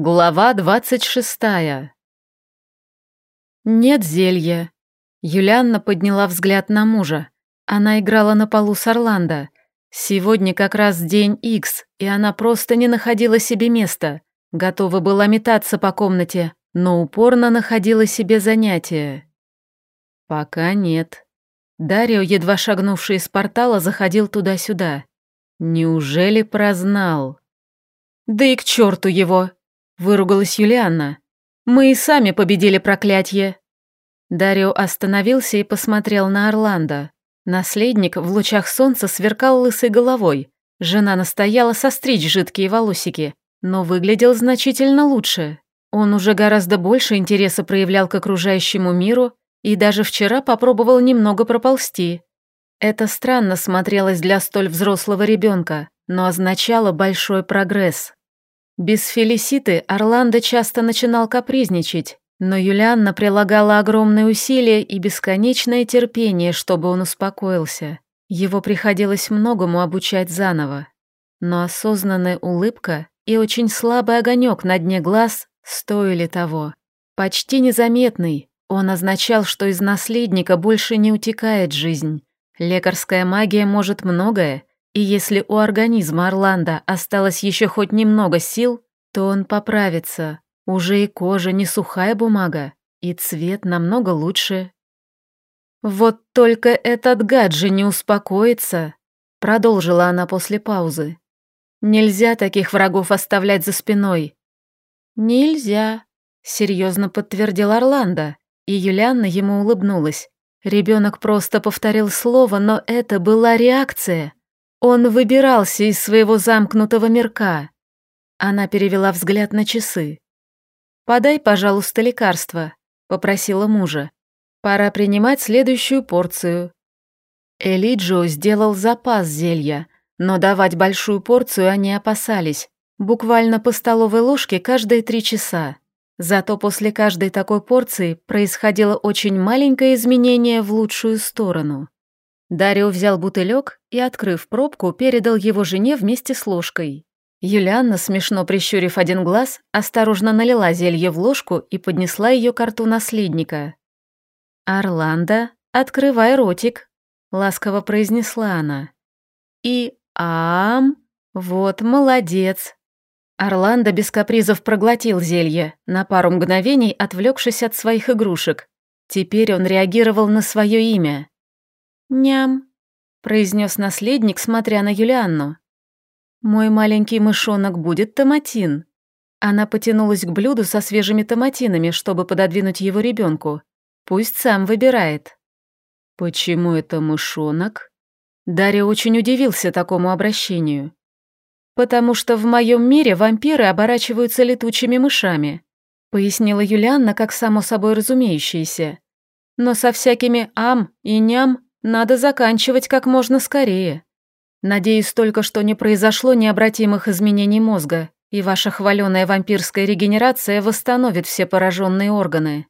Глава двадцать шестая. Нет зелья. Юлианна подняла взгляд на мужа. Она играла на полу с Орландо. Сегодня как раз день Икс, и она просто не находила себе места. Готова была метаться по комнате, но упорно находила себе занятие. Пока нет. Дарио, едва шагнувший из портала, заходил туда-сюда. Неужели прознал? Да и к черту его! Выругалась Юлианна. «Мы и сами победили проклятие». Дарио остановился и посмотрел на Орландо. Наследник в лучах солнца сверкал лысой головой. Жена настояла состричь жидкие волосики, но выглядел значительно лучше. Он уже гораздо больше интереса проявлял к окружающему миру и даже вчера попробовал немного проползти. Это странно смотрелось для столь взрослого ребенка, но означало большой прогресс. Без Фелиситы Орландо часто начинал капризничать, но Юлианна прилагала огромные усилия и бесконечное терпение, чтобы он успокоился. Его приходилось многому обучать заново. Но осознанная улыбка и очень слабый огонек на дне глаз стоили того. Почти незаметный, он означал, что из наследника больше не утекает жизнь. Лекарская магия может многое, и если у организма Орландо осталось еще хоть немного сил, то он поправится. Уже и кожа не сухая бумага, и цвет намного лучше. «Вот только этот гад же не успокоится», — продолжила она после паузы. «Нельзя таких врагов оставлять за спиной». «Нельзя», — серьезно подтвердил Орландо, и Юлианна ему улыбнулась. Ребенок просто повторил слово, но это была реакция. Он выбирался из своего замкнутого мирка. Она перевела взгляд на часы. «Подай, пожалуйста, лекарство», — попросила мужа. «Пора принимать следующую порцию». Элиджо сделал запас зелья, но давать большую порцию они опасались, буквально по столовой ложке каждые три часа. Зато после каждой такой порции происходило очень маленькое изменение в лучшую сторону. Дарио взял бутылек и, открыв пробку, передал его жене вместе с ложкой. Юлианна, смешно прищурив один глаз, осторожно налила зелье в ложку и поднесла ее к рту наследника. «Орландо, открывай ротик», — ласково произнесла она. «И ам, вот молодец». Орландо без капризов проглотил зелье, на пару мгновений отвлекшись от своих игрушек. Теперь он реагировал на свое имя. «Ням», — произнес наследник, смотря на Юлианну. «Мой маленький мышонок будет томатин». Она потянулась к блюду со свежими томатинами, чтобы пододвинуть его ребенку. Пусть сам выбирает. «Почему это мышонок?» Дарья очень удивился такому обращению. «Потому что в моем мире вампиры оборачиваются летучими мышами», пояснила Юлианна как само собой разумеющееся. «Но со всякими ам и ням надо заканчивать как можно скорее. Надеюсь только, что не произошло необратимых изменений мозга, и ваша хваленая вампирская регенерация восстановит все пораженные органы.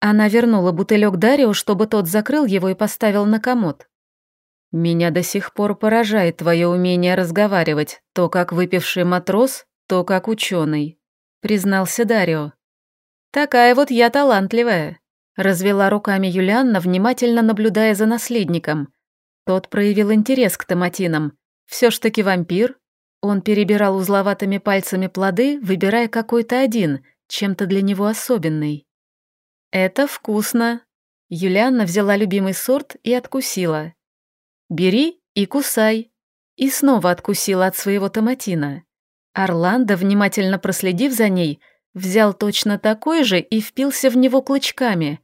Она вернула бутылек Дарио, чтобы тот закрыл его и поставил на комод. «Меня до сих пор поражает твое умение разговаривать, то как выпивший матрос, то как ученый», — признался Дарио. «Такая вот я талантливая», Развела руками Юлианна, внимательно наблюдая за наследником. Тот проявил интерес к томатинам. Все ж таки вампир. Он перебирал узловатыми пальцами плоды, выбирая какой-то один, чем-то для него особенный. «Это вкусно». Юлианна взяла любимый сорт и откусила. «Бери и кусай». И снова откусила от своего томатина. Орландо, внимательно проследив за ней, взял точно такой же и впился в него клычками,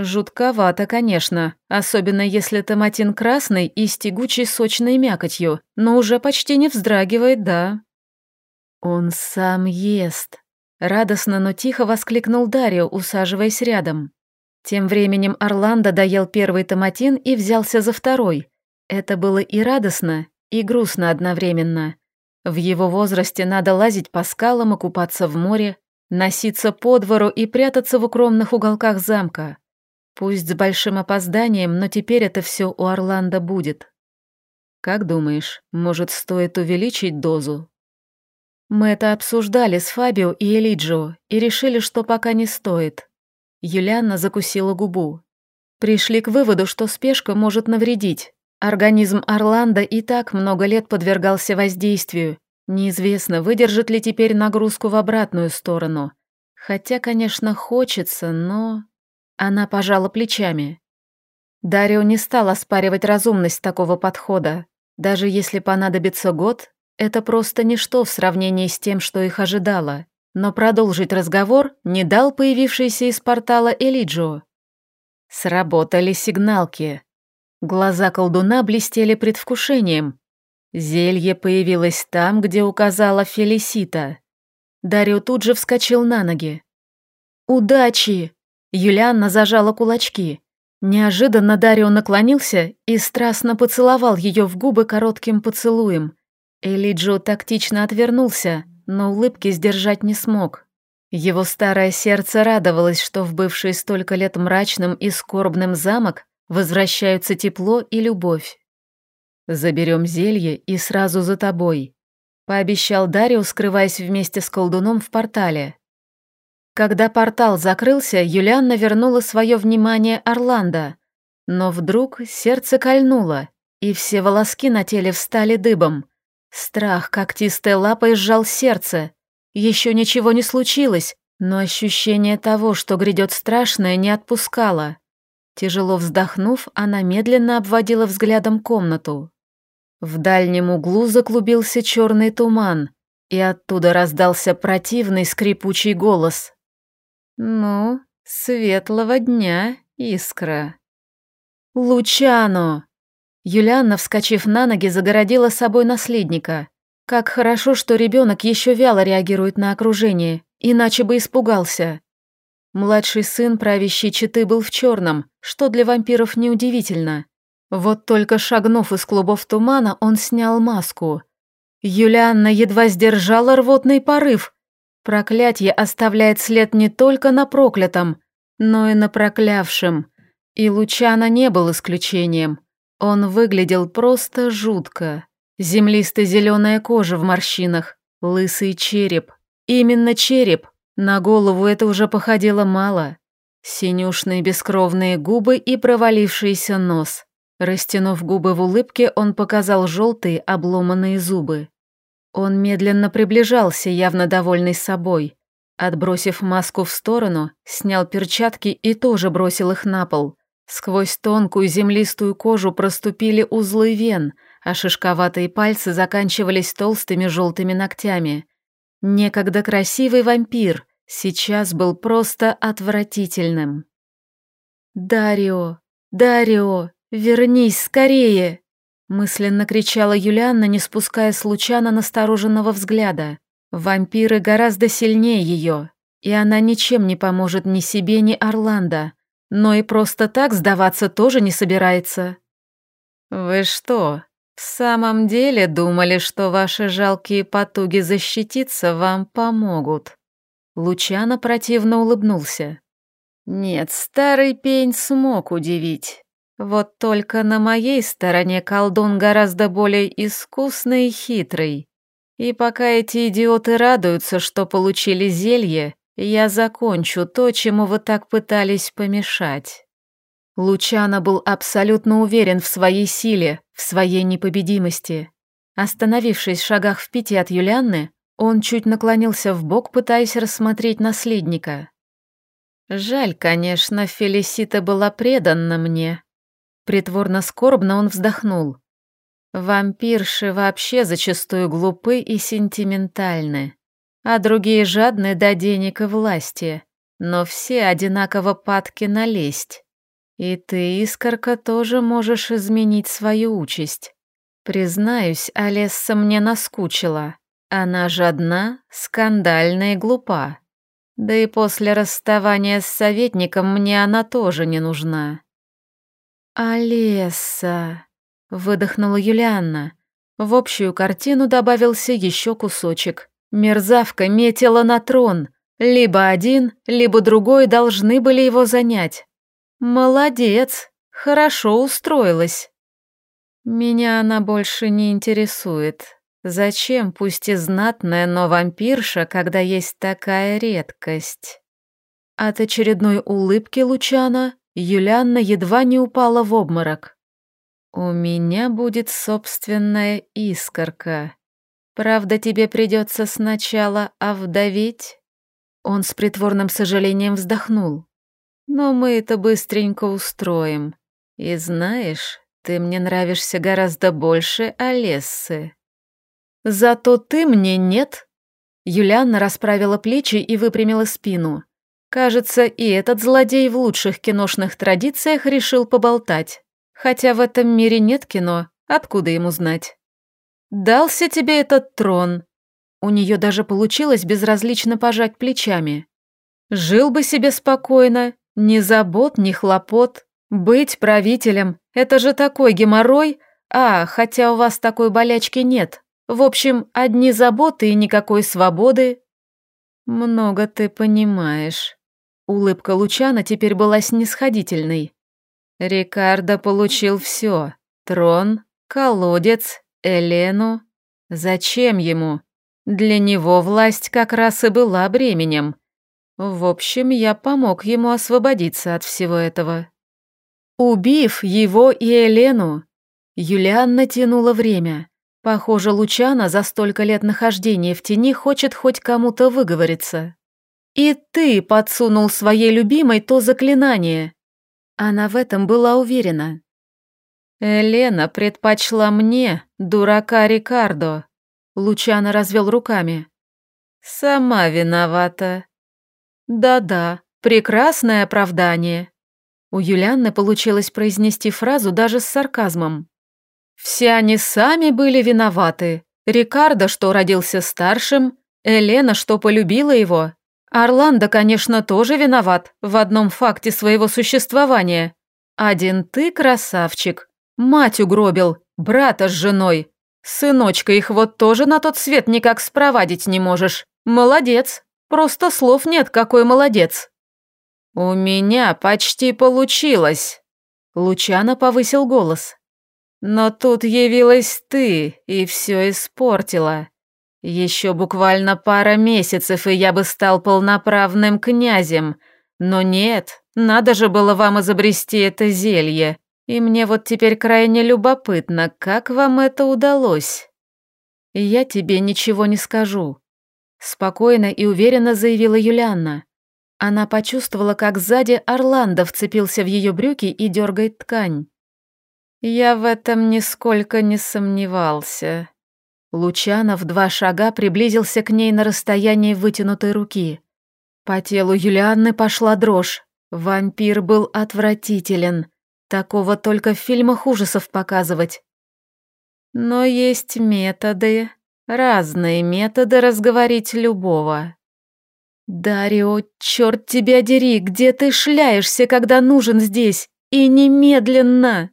Жутковато, конечно, особенно если томатин красный и с тягучей сочной мякотью, но уже почти не вздрагивает, да. Он сам ест. Радостно, но тихо воскликнул Дарио, усаживаясь рядом. Тем временем Орландо доел первый томатин и взялся за второй. Это было и радостно, и грустно одновременно. В его возрасте надо лазить по скалам и купаться в море, носиться по двору и прятаться в укромных уголках замка. Пусть с большим опозданием, но теперь это все у Орландо будет. Как думаешь, может, стоит увеличить дозу? Мы это обсуждали с Фабио и Элиджио и решили, что пока не стоит. Юлианна закусила губу. Пришли к выводу, что спешка может навредить. Организм Орландо и так много лет подвергался воздействию. Неизвестно, выдержит ли теперь нагрузку в обратную сторону. Хотя, конечно, хочется, но... Она пожала плечами. Дарио не стал оспаривать разумность такого подхода. Даже если понадобится год, это просто ничто в сравнении с тем, что их ожидало. Но продолжить разговор не дал появившийся из портала Элиджио. Сработали сигналки. Глаза колдуна блестели предвкушением. Зелье появилось там, где указала Фелисита. Дарио тут же вскочил на ноги. «Удачи!» Юлианна зажала кулачки. Неожиданно Дарио наклонился и страстно поцеловал ее в губы коротким поцелуем. Элиджо тактично отвернулся, но улыбки сдержать не смог. Его старое сердце радовалось, что в бывший столько лет мрачным и скорбным замок возвращаются тепло и любовь. «Заберем зелье и сразу за тобой», — пообещал Дарио, скрываясь вместе с колдуном в портале. Когда портал закрылся, Юлианна вернула свое внимание Орландо, но вдруг сердце кольнуло, и все волоски на теле встали дыбом. Страх когтистой лапой сжал сердце. Еще ничего не случилось, но ощущение того, что грядет страшное, не отпускало. Тяжело вздохнув, она медленно обводила взглядом комнату. В дальнем углу заклубился черный туман, и оттуда раздался противный скрипучий голос. «Ну, светлого дня, искра!» «Лучано!» Юлианна, вскочив на ноги, загородила собой наследника. Как хорошо, что ребенок еще вяло реагирует на окружение, иначе бы испугался. Младший сын правящей четы был в черном, что для вампиров неудивительно. Вот только шагнув из клубов тумана, он снял маску. Юлианна едва сдержала рвотный порыв. Проклятье оставляет след не только на проклятом, но и на проклявшем. И Лучана не был исключением. Он выглядел просто жутко. Землисто-зеленая кожа в морщинах, лысый череп. Именно череп. На голову это уже походило мало. Синюшные бескровные губы и провалившийся нос. Растянув губы в улыбке, он показал желтые обломанные зубы. Он медленно приближался, явно довольный собой. Отбросив маску в сторону, снял перчатки и тоже бросил их на пол. Сквозь тонкую землистую кожу проступили узлы вен, а шишковатые пальцы заканчивались толстыми желтыми ногтями. Некогда красивый вампир сейчас был просто отвратительным. «Дарио! Дарио! Вернись скорее!» Мысленно кричала Юлианна, не спуская с Лучана настороженного взгляда. Вампиры гораздо сильнее ее, и она ничем не поможет ни себе, ни Орландо. Но и просто так сдаваться тоже не собирается. «Вы что, в самом деле думали, что ваши жалкие потуги защититься вам помогут?» Лучано противно улыбнулся. «Нет, старый пень смог удивить. Вот только на моей стороне колдун гораздо более искусный и хитрый. И пока эти идиоты радуются, что получили зелье, я закончу то, чему вы так пытались помешать. Лучано был абсолютно уверен в своей силе, в своей непобедимости. Остановившись в шагах в пяти от Юлианны, он чуть наклонился в бок, пытаясь рассмотреть наследника. Жаль, конечно, Фелисита была предана мне. Притворно скорбно он вздохнул. Вампирши вообще зачастую глупы и сентиментальны а другие жадны до денег и власти, но все одинаково падки на лесть. И ты, Искорка, тоже можешь изменить свою участь. Признаюсь, Олесса мне наскучила. Она жадна, скандальна и глупа. Да и после расставания с советником мне она тоже не нужна. «Олесса», — выдохнула Юлианна. В общую картину добавился еще кусочек. Мерзавка метила на трон. Либо один, либо другой должны были его занять. Молодец, хорошо устроилась. Меня она больше не интересует. Зачем, пусть и знатная, но вампирша, когда есть такая редкость? От очередной улыбки Лучана Юлианна едва не упала в обморок. «У меня будет собственная искорка. Правда, тебе придется сначала овдоветь?» Он с притворным сожалением вздохнул. «Но мы это быстренько устроим. И знаешь, ты мне нравишься гораздо больше Олессы». «Зато ты мне нет». Юлианна расправила плечи и выпрямила спину. Кажется, и этот злодей в лучших киношных традициях решил поболтать. Хотя в этом мире нет кино, откуда ему знать? «Дался тебе этот трон». У нее даже получилось безразлично пожать плечами. «Жил бы себе спокойно, ни забот, ни хлопот. Быть правителем – это же такой геморрой, а, хотя у вас такой болячки нет. В общем, одни заботы и никакой свободы. Много ты понимаешь. Улыбка Лучана теперь была снисходительной. Рикардо получил все: трон, колодец, Элену. Зачем ему? Для него власть как раз и была бременем. В общем, я помог ему освободиться от всего этого. Убив его и Елену, Юлианна тянула время. Похоже, Лучана за столько лет нахождения в тени хочет хоть кому-то выговориться. И ты подсунул своей любимой то заклинание. Она в этом была уверена. Елена предпочла мне, дурака Рикардо. Лучано развел руками. Сама виновата. Да-да, прекрасное оправдание. У Юлианны получилось произнести фразу даже с сарказмом. Все они сами были виноваты. Рикардо, что родился старшим, Елена, что полюбила его. Орландо, конечно, тоже виноват в одном факте своего существования. Один ты красавчик. Мать угробил, брата с женой. Сыночка их вот тоже на тот свет никак спровадить не можешь. Молодец. Просто слов нет, какой молодец. У меня почти получилось. Лучано повысил голос. Но тут явилась ты и все испортила. Еще буквально пара месяцев, и я бы стал полноправным князем. Но нет, надо же было вам изобрести это зелье. И мне вот теперь крайне любопытно, как вам это удалось. Я тебе ничего не скажу. Спокойно и уверенно заявила Юлианна. Она почувствовала, как сзади Орландо вцепился в ее брюки и дергает ткань. Я в этом нисколько не сомневался. Лучано в два шага приблизился к ней на расстоянии вытянутой руки. По телу Юлианны пошла дрожь. Вампир был отвратителен. Такого только в фильмах ужасов показывать. Но есть методы, разные методы разговорить любого. «Дарио, черт тебя дери, где ты шляешься, когда нужен здесь? И немедленно!»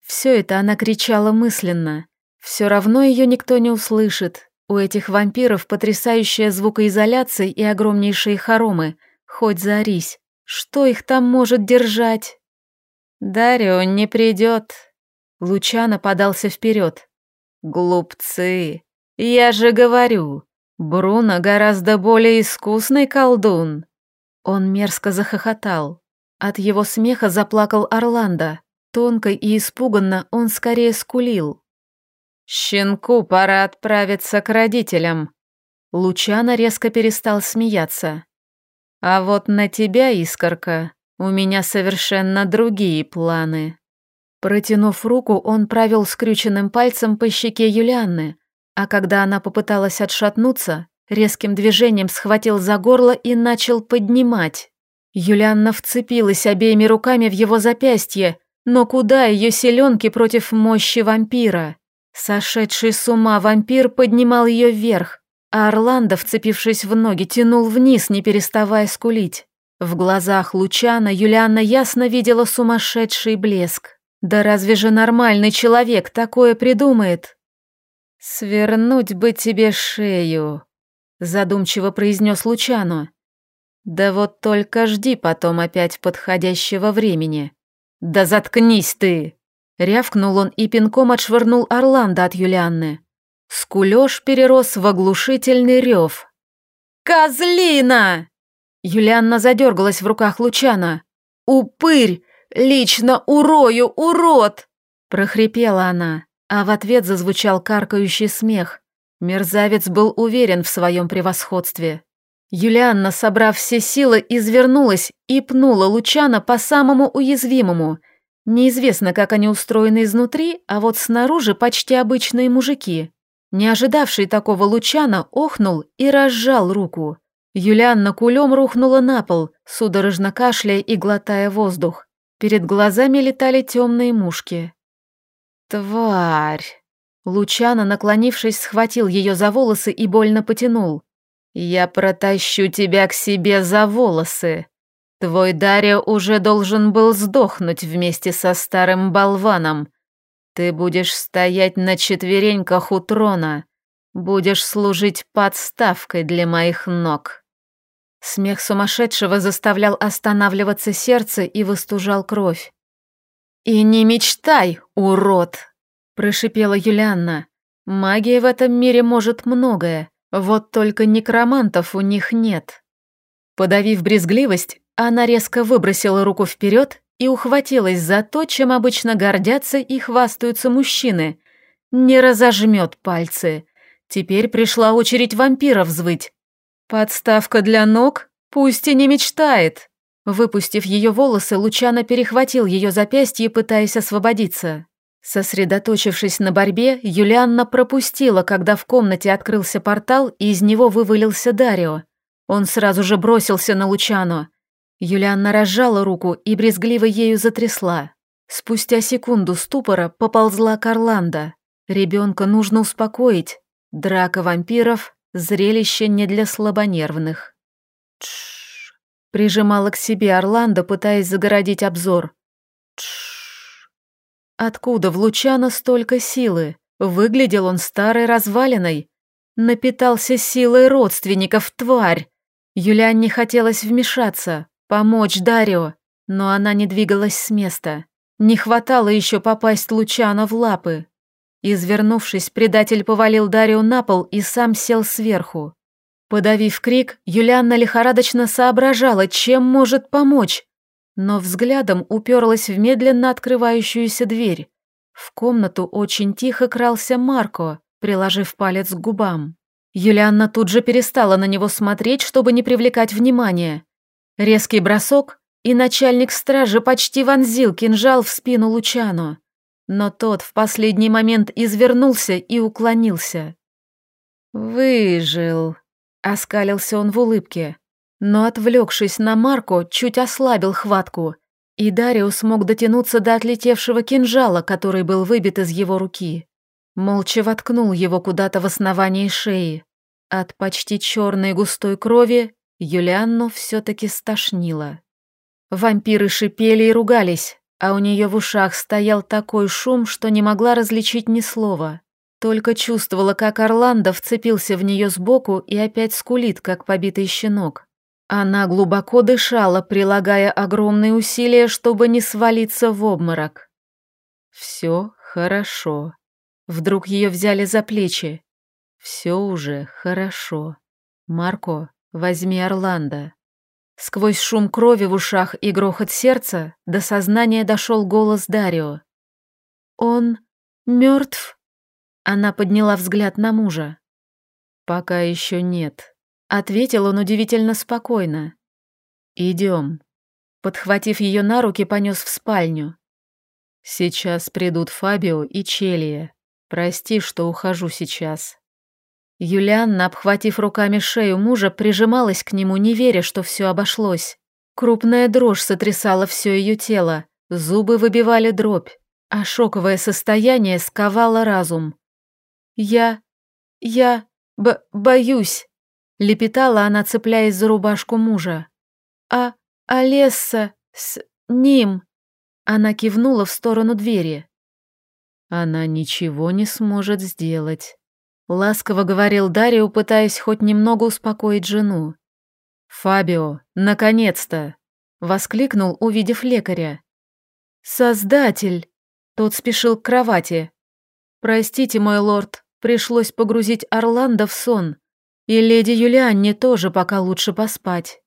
Все это она кричала мысленно. Все равно ее никто не услышит. У этих вампиров потрясающая звукоизоляция и огромнейшие хоромы. Хоть заорись. Что их там может держать? Дарио не придет. Лучано подался вперед. Глупцы. Я же говорю, Бруно гораздо более искусный колдун. Он мерзко захохотал. От его смеха заплакал Орландо. Тонко и испуганно он скорее скулил. «Щенку пора отправиться к родителям». Лучано резко перестал смеяться. «А вот на тебя, Искорка, у меня совершенно другие планы». Протянув руку, он провел скрюченным пальцем по щеке Юлианны, а когда она попыталась отшатнуться, резким движением схватил за горло и начал поднимать. Юлианна вцепилась обеими руками в его запястье, но куда ее селенки против мощи вампира? Сошедший с ума вампир поднимал ее вверх, а Орландо, вцепившись в ноги, тянул вниз, не переставая скулить. В глазах Лучана Юлианна ясно видела сумасшедший блеск. Да разве же нормальный человек такое придумает? «Свернуть бы тебе шею», — задумчиво произнес Лучано. «Да вот только жди потом опять подходящего времени». «Да заткнись ты!» Рявкнул он и пинком отшвырнул Орландо от Юлианны. Скулёж перерос в оглушительный рев. «Козлина!» Юлианна задергалась в руках Лучана. «Упырь! Лично урою, урод!» прохрипела она, а в ответ зазвучал каркающий смех. Мерзавец был уверен в своем превосходстве. Юлианна, собрав все силы, извернулась и пнула Лучана по самому уязвимому. Неизвестно, как они устроены изнутри, а вот снаружи почти обычные мужики. Не ожидавший такого Лучана охнул и разжал руку. Юлианна кулем рухнула на пол, судорожно кашляя и глотая воздух. Перед глазами летали темные мушки. «Тварь!» Лучано, наклонившись, схватил ее за волосы и больно потянул. «Я протащу тебя к себе за волосы. Твой Дарья уже должен был сдохнуть вместе со старым болваном. Ты будешь стоять на четвереньках у трона, будешь служить подставкой для моих ног». Смех сумасшедшего заставлял останавливаться сердце и выстужал кровь. «И не мечтай, урод!» – прошипела Юлианна. «Магия в этом мире может многое, вот только некромантов у них нет». Подавив брезгливость, она резко выбросила руку вперед и ухватилась за то, чем обычно гордятся и хвастаются мужчины. Не разожмет пальцы. Теперь пришла очередь вампиров взвыть. Подставка для ног? Пусть и не мечтает. Выпустив ее волосы, Лучано перехватил ее запястье, пытаясь освободиться. Сосредоточившись на борьбе, Юлианна пропустила, когда в комнате открылся портал, и из него вывалился Дарио. Он сразу же бросился на Лучано. Юлианна разжала руку и брезгливо ею затрясла. Спустя секунду ступора поползла к Орландо. Ребенка нужно успокоить. Драка вампиров – зрелище не для слабонервных. Тш. Прижимала к себе Орландо, пытаясь загородить обзор. Тш. Откуда в Лучано столько силы? Выглядел он старой развалиной. Напитался силой родственников, тварь. Юлиан не хотелось вмешаться, помочь Дарио, но она не двигалась с места. Не хватало еще попасть Лучано в лапы. Извернувшись, предатель повалил Дарио на пол и сам сел сверху. Подавив крик, Юлианна лихорадочно соображала, чем может помочь, но взглядом уперлась в медленно открывающуюся дверь. В комнату очень тихо крался Марко, приложив палец к губам. Юлианна тут же перестала на него смотреть, чтобы не привлекать внимания. Резкий бросок, и начальник стражи почти вонзил кинжал в спину Лучану. Но тот в последний момент извернулся и уклонился. «Выжил», Оскалился он в улыбке, но, отвлекшись на Марко, чуть ослабил хватку, и Дариус смог дотянуться до отлетевшего кинжала, который был выбит из его руки. Молча воткнул его куда-то в основании шеи. От почти черной густой крови Юлианну все-таки стошнило. Вампиры шипели и ругались, а у нее в ушах стоял такой шум, что не могла различить ни слова. Только чувствовала, как Орландо вцепился в нее сбоку и опять скулит, как побитый щенок. Она глубоко дышала, прилагая огромные усилия, чтобы не свалиться в обморок. Все хорошо. Вдруг ее взяли за плечи. Все уже хорошо. Марко, возьми Орландо. Сквозь шум крови в ушах и грохот сердца до сознания дошел голос Дарио. Он мертв? Она подняла взгляд на мужа. «Пока еще нет», — ответил он удивительно спокойно. «Идем». Подхватив ее на руки, понес в спальню. «Сейчас придут Фабио и Челия. Прости, что ухожу сейчас». Юлианна, обхватив руками шею мужа, прижималась к нему, не веря, что все обошлось. Крупная дрожь сотрясала все ее тело, зубы выбивали дробь, а шоковое состояние сковало разум. «Я... я... Б боюсь», — лепетала она, цепляясь за рубашку мужа. «А... Олесса... с... ним...» Она кивнула в сторону двери. «Она ничего не сможет сделать», — ласково говорил Дарио, пытаясь хоть немного успокоить жену. «Фабио, наконец-то!» — воскликнул, увидев лекаря. «Создатель!» — тот спешил к кровати. «Простите, мой лорд, Пришлось погрузить Орландо в сон. И леди Юлианне тоже пока лучше поспать.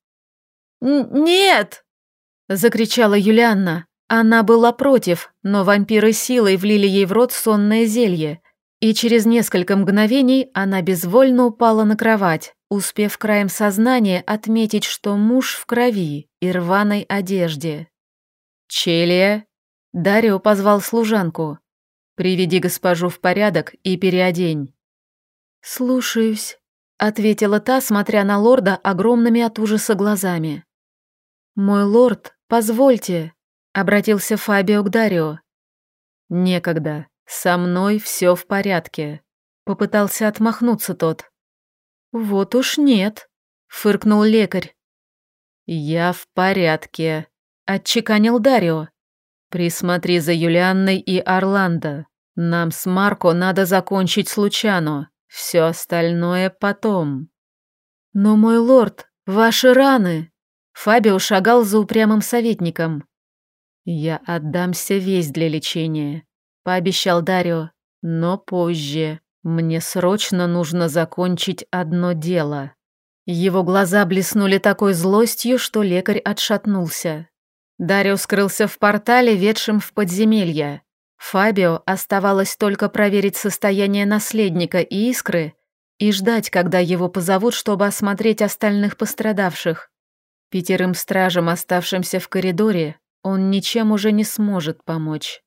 «Нет!» — закричала Юлианна. Она была против, но вампиры силой влили ей в рот сонное зелье, и через несколько мгновений она безвольно упала на кровать, успев краем сознания отметить, что муж в крови и рваной одежде. «Челия!» — Дарио позвал служанку. «Приведи госпожу в порядок и переодень». «Слушаюсь», — ответила та, смотря на лорда огромными от ужаса глазами. «Мой лорд, позвольте», — обратился Фабио к Дарио. «Некогда, со мной все в порядке», — попытался отмахнуться тот. «Вот уж нет», — фыркнул лекарь. «Я в порядке», — отчеканил Дарио. «Присмотри за Юлианной и Орландо. Нам с Марко надо закончить с Лучано. Все остальное потом». «Но, мой лорд, ваши раны!» Фабио шагал за упрямым советником. «Я отдамся весь для лечения», — пообещал Дарио. «Но позже. Мне срочно нужно закончить одно дело». Его глаза блеснули такой злостью, что лекарь отшатнулся. Дарио скрылся в портале, ведшем в подземелье. Фабио оставалось только проверить состояние наследника и искры и ждать, когда его позовут, чтобы осмотреть остальных пострадавших. Пятерым стражам, оставшимся в коридоре, он ничем уже не сможет помочь.